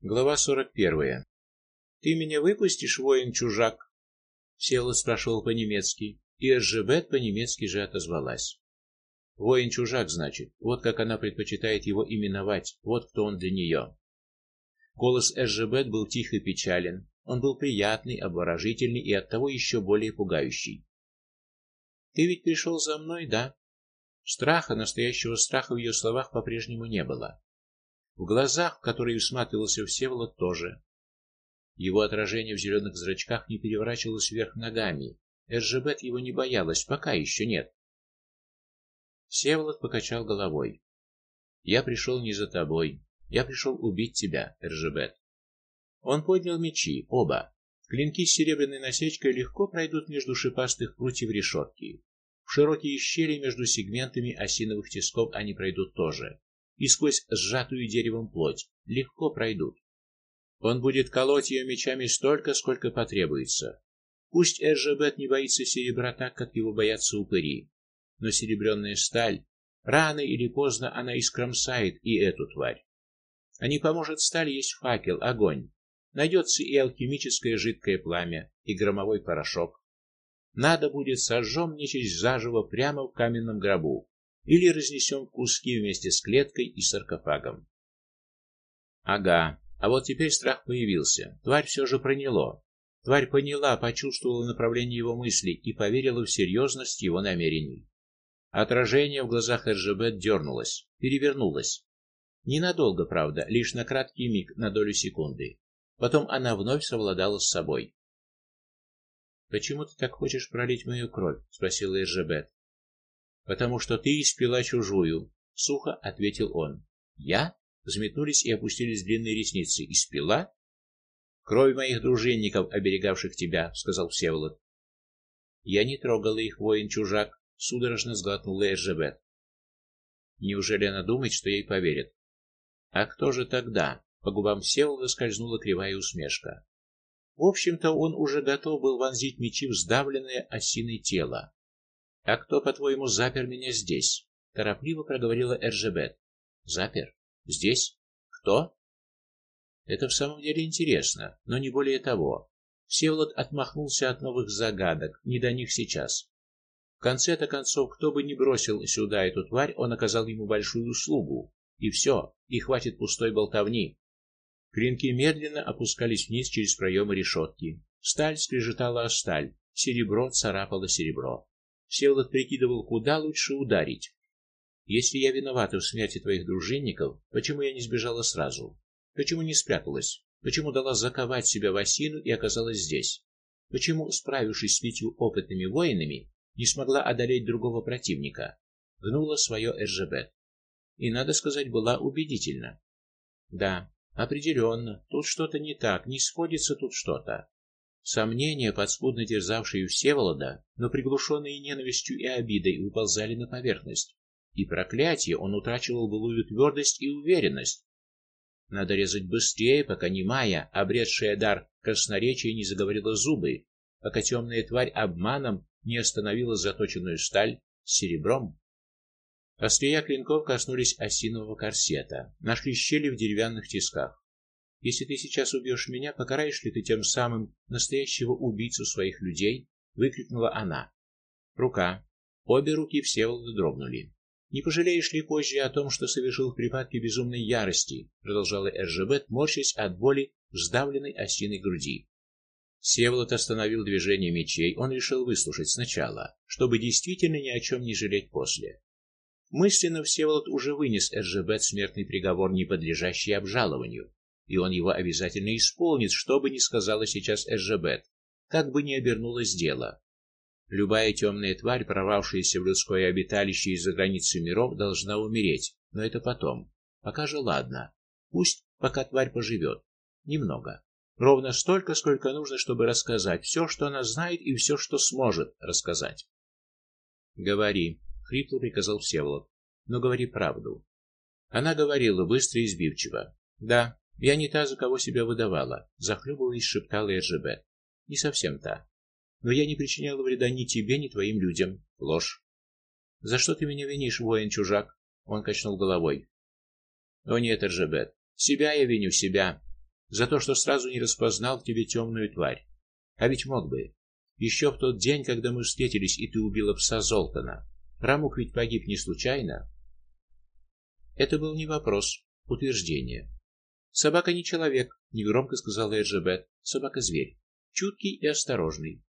Глава 41. Ты меня выпустишь, воин-чужак? Села спрашивал по-немецки, и Эжебет по-немецки же отозвалась. Воин-чужак, значит. Вот как она предпочитает его именовать. Вот кто он для нее. Голос Эжебет был тих и печален. Он был приятный, обворожительный и оттого еще более пугающий. Ты ведь пришел за мной, да? Страха, настоящего страха в ее словах по-прежнему не было. В глазах, в которые всматривался Всеволод, тоже. Его отражение в зеленых зрачках не переворачивалось вверх ногами. Эржебет его не боялась, пока еще нет. Всеволод покачал головой. Я пришел не за тобой. Я пришел убить тебя, Эржебет. Он поднял мечи, оба. Клинки с серебряной насечкой легко пройдут между шипастых прутьев решетки. В широкие щели между сегментами осиновых тисков они пройдут тоже и сквозь сжатую деревом плоть легко пройдут. Он будет колоть ее мечами столько, сколько потребуется. Пусть Эржебет не боится серебра так, как его боятся упыри, но серебряная сталь рано или поздно она искромсает и эту тварь. А не поможет сталь есть факел, огонь. Найдется и алхимическое жидкое пламя, и громовой порошок. Надо будет сожжем нечисть заживо прямо в каменном гробу, или разнесем куски вместе с клеткой и саркофагом. Ага, а вот теперь страх появился. Тварь все же проняло. Тварь поняла, почувствовала направление его мыслей и поверила в серьезность его намерений. Отражение в глазах Эржебет дернулось, перевернулось. Ненадолго, правда, лишь на краткий миг, на долю секунды. Потом она вновь совладала с собой. Почему ты так хочешь пролить мою кровь, спросила Эржебет потому что ты испила чужую, сухо ответил он. Я? Взметнулись и опустились длинные ресницы. Испила? Кровь моих дружинников, оберегавших тебя, сказал Всеволод. Я не трогала их, воин-чужак, судорожно сглотнула Эржебет. Неужели она думает, что ей поверят? А кто же тогда? По губам Всеволода скользнула кривая усмешка. В общем-то, он уже готов был вонзить мечи в сдавленное осиной тело. А кто, по-твоему, запер меня здесь? торопливо проговорила Эржебет. Запер? Здесь? Кто? Это в самом деле интересно, но не более того. Всеволод отмахнулся от новых загадок, не до них сейчас. В конце-то концов, кто бы ни бросил сюда эту тварь, он оказал ему большую услугу. И все, и хватит пустой болтовни. Клинки медленно опускались вниз через проемы решетки. Сталь скрежетала о сталь, серебро царапало серебро. Всеволод прикидывал, куда лучше ударить. Если я виновата в смерти твоих дружинников, почему я не сбежала сразу? Почему не спряталась? Почему дала заковать себя в осину и оказалась здесь? Почему, справившись с пятью опытными воинами, не смогла одолеть другого противника? Гнула свое Эржебет. И надо сказать, была убедительна. Да, определенно, тут что-то не так, не сходится тут что-то. Сомнения, подспудно терзавшие Всеволода, но приглушенные ненавистью и обидой, выползали на поверхность. И проклятие он утрачивал былую твердость и уверенность. Надо резать быстрее, пока немая, обретшая дар красноречия, не заговорила зубы, пока темная тварь обманом не остановила заточенную сталь серебром. Острия клинков коснулись осинового корсета, нашли щели в деревянных тисках. Если ты сейчас убьешь меня, покараешь ли ты тем самым настоящего убийцу своих людей? выкрикнула она. Рука. Обе руки Всеволода дрогнули. Не пожалеешь ли позже о том, что совершил в припадке безумной ярости, продолжала Эржебет, морщась от боли в сдавленной осиной груди. Всеволод остановил движение мечей, он решил выслушать сначала, чтобы действительно ни о чем не жалеть после. Мысленно Всеволод уже вынес Эржебет смертный приговор, не подлежащий обжалованию и он его обязательно исполнит, что бы ни сказала сейчас Эжебет, как бы ни обернулось дело. Любая темная тварь, прорвавшаяся в людское обиталище из-за границы миров, должна умереть, но это потом. Пока же ладно. Пусть пока тварь поживет. Немного. Ровно столько, сколько нужно, чтобы рассказать все, что она знает и все, что сможет рассказать. Говори, хрипло приказал Всеволод. Но говори правду. Она говорила быстро и сбивчиво. Да, я не та, за кого себя выдавала, захлебываясь, шептала Эржебет. Не совсем та. Но я не причиняла вреда ни тебе, ни твоим людям. Ложь. За что ты меня винишь, воин-чужак? Он качнул головой. О нет, Эржебет. Себя я виню, себя. за то, что сразу не распознал в тебе темную тварь. А ведь мог бы. Еще в тот день, когда мы встретились, и ты убила пса Золтана. Рамук ведь погиб не случайно. Это был не вопрос, утверждение. Собака не человек, негромко сказала Эржебет. Собака зверь, чуткий и осторожный.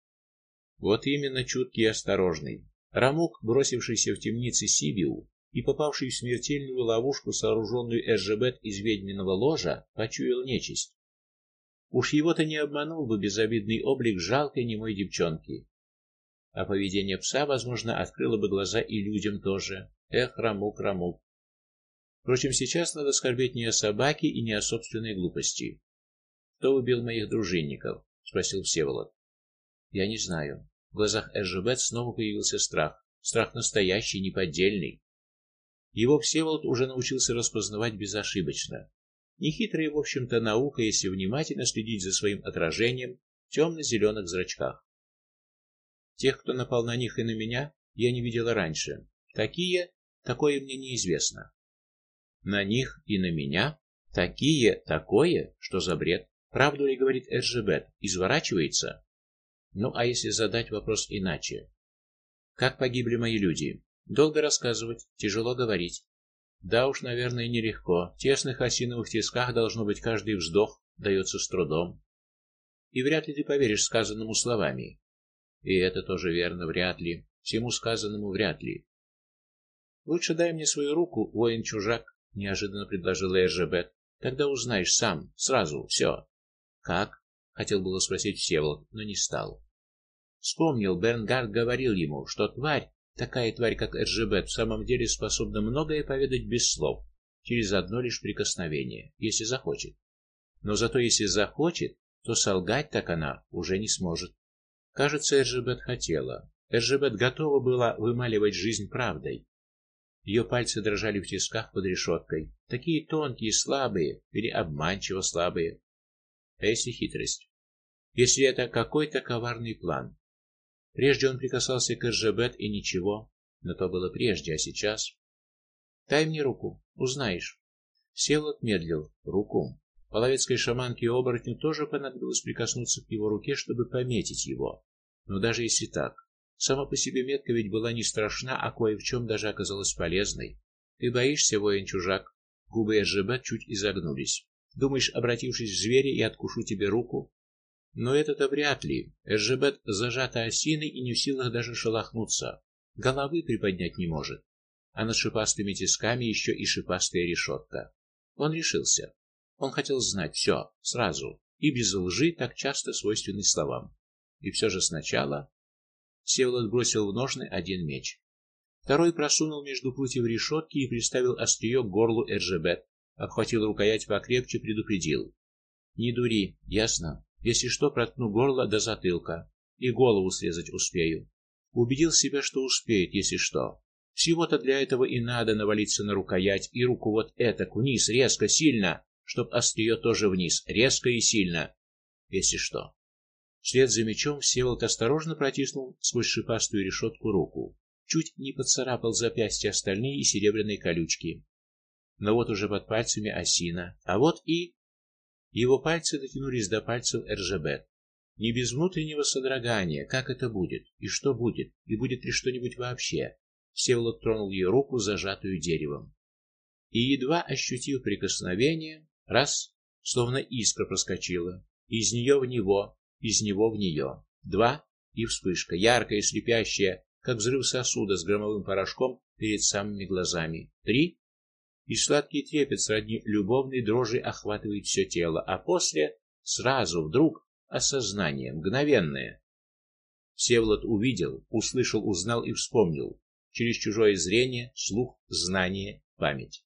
Вот именно чуткий и осторожный. Рамук, бросившийся в темнице Сибиу и попавший в смертельную ловушку, сооруженную Эржебет из ведьминого ложа, почуял нечисть. Уж его-то не обманул бы безобидный облик жалкой немой девчонки. А поведение пса, возможно, открыло бы глаза и людям тоже. Эх, Рамук, Рамук. Впрочем, сейчас надо скорбеть не о собаке и не о собственной глупости. Кто убил моих дружинников? спросил Всеволод. Я не знаю. В глазах Эржебет снова появился страх, страх настоящий, неподдельный. Его Всеволод уже научился распознавать безошибочно. Нехитрая, в общем-то, наука, если внимательно следить за своим отражением в темно зеленых зрачках. Тех, кто напал на них и на меня, я не видела раньше. Такие, такое мне неизвестно. На них и на меня? Такие, такое, что за бред? Правду ли говорит Эржебет? Изворачивается? Ну, а если задать вопрос иначе? Как погибли мои люди? Долго рассказывать, тяжело говорить. Да уж, наверное, нелегко. В тесных осиновых тисках должно быть каждый вздох дается с трудом. И вряд ли ты поверишь сказанному словами. И это тоже верно, вряд ли. Всему сказанному вряд ли. Лучше дай мне свою руку, воин-чужак, неожиданно предложила Эржебет. Тогда узнаешь сам, сразу, все. Как? хотел было спросить Всеволод, но не стал. Вспомнил, Бернгард говорил ему, что тварь, такая тварь, как Эржебет, в самом деле способна многое поведать без слов, через одно лишь прикосновение, если захочет. Но зато если захочет, то солгать так она уже не сможет. Кажется, Эржебет хотела. Эржебет готова была вымаливать жизнь правдой, ее пальцы дрожали в тисках под решеткой, такие тонкие, слабые или обманчиво слабые. А если хитрость? Если это какой-то коварный план? Прежде он прикасался к Эржебет и ничего, но то было прежде, а сейчас Дай мне руку, узнаешь. Сел отмедлил руку. Половецкой шаманке и оборотню тоже понадобилось прикоснуться к его руке, чтобы пометить его. Но даже если так, Сама по себе метка ведь была не страшна, а кое в чем даже оказалась полезной. Ты боишься, воин-чужак? Губы Эжебет чуть изогнулись. Думаешь, обратившись в зверя, я откушу тебе руку? Но это-то вряд ли. Эжебет зажата осиной и не в силах даже шелохнуться. Головы приподнять не может. А над шипастыми тисками еще и шипастая решетка. Он решился. Он хотел знать все сразу и без лжи, так часто свойственной словам. И все же сначала Всеволод бросил в ножны один меч. Второй просунул между прутьев решетки и приставил острие к горлу Эржебет, обхватил рукоять покрепче, предупредил: "Не дури, ясно? Если что, проткну горло до затылка и голову срезать успею". Убедил себя, что успеет, если что. Всего-то для этого и надо навалиться на рукоять и руку вот этак вниз, резко, сильно, чтоб острие тоже вниз, резко и сильно, если что. Вслед за мечом Всеволод осторожно протиснул сквозь шипастую решетку руку, чуть не поцарапал запястья остальные серебряные колючки. Но вот уже под пальцами осина, а вот и его пальцы дотянулись до пальцев Эржебет. Не без внутреннего содрогания, как это будет и что будет, и будет ли что-нибудь вообще. Всеволод тронул ее руку, зажатую деревом. И едва ощутив прикосновение, раз, словно искра проскочила, из нее в него, из него в нее. Два и вспышка, яркая и слепящая, как взрыв сосуда с громовым порошком перед самыми глазами. Три и сладкий трепет сродни любовной дрожи охватывает все тело, а после сразу вдруг осознание мгновенное. Всеволод увидел, услышал, узнал и вспомнил через чужое зрение, слух, знание, память.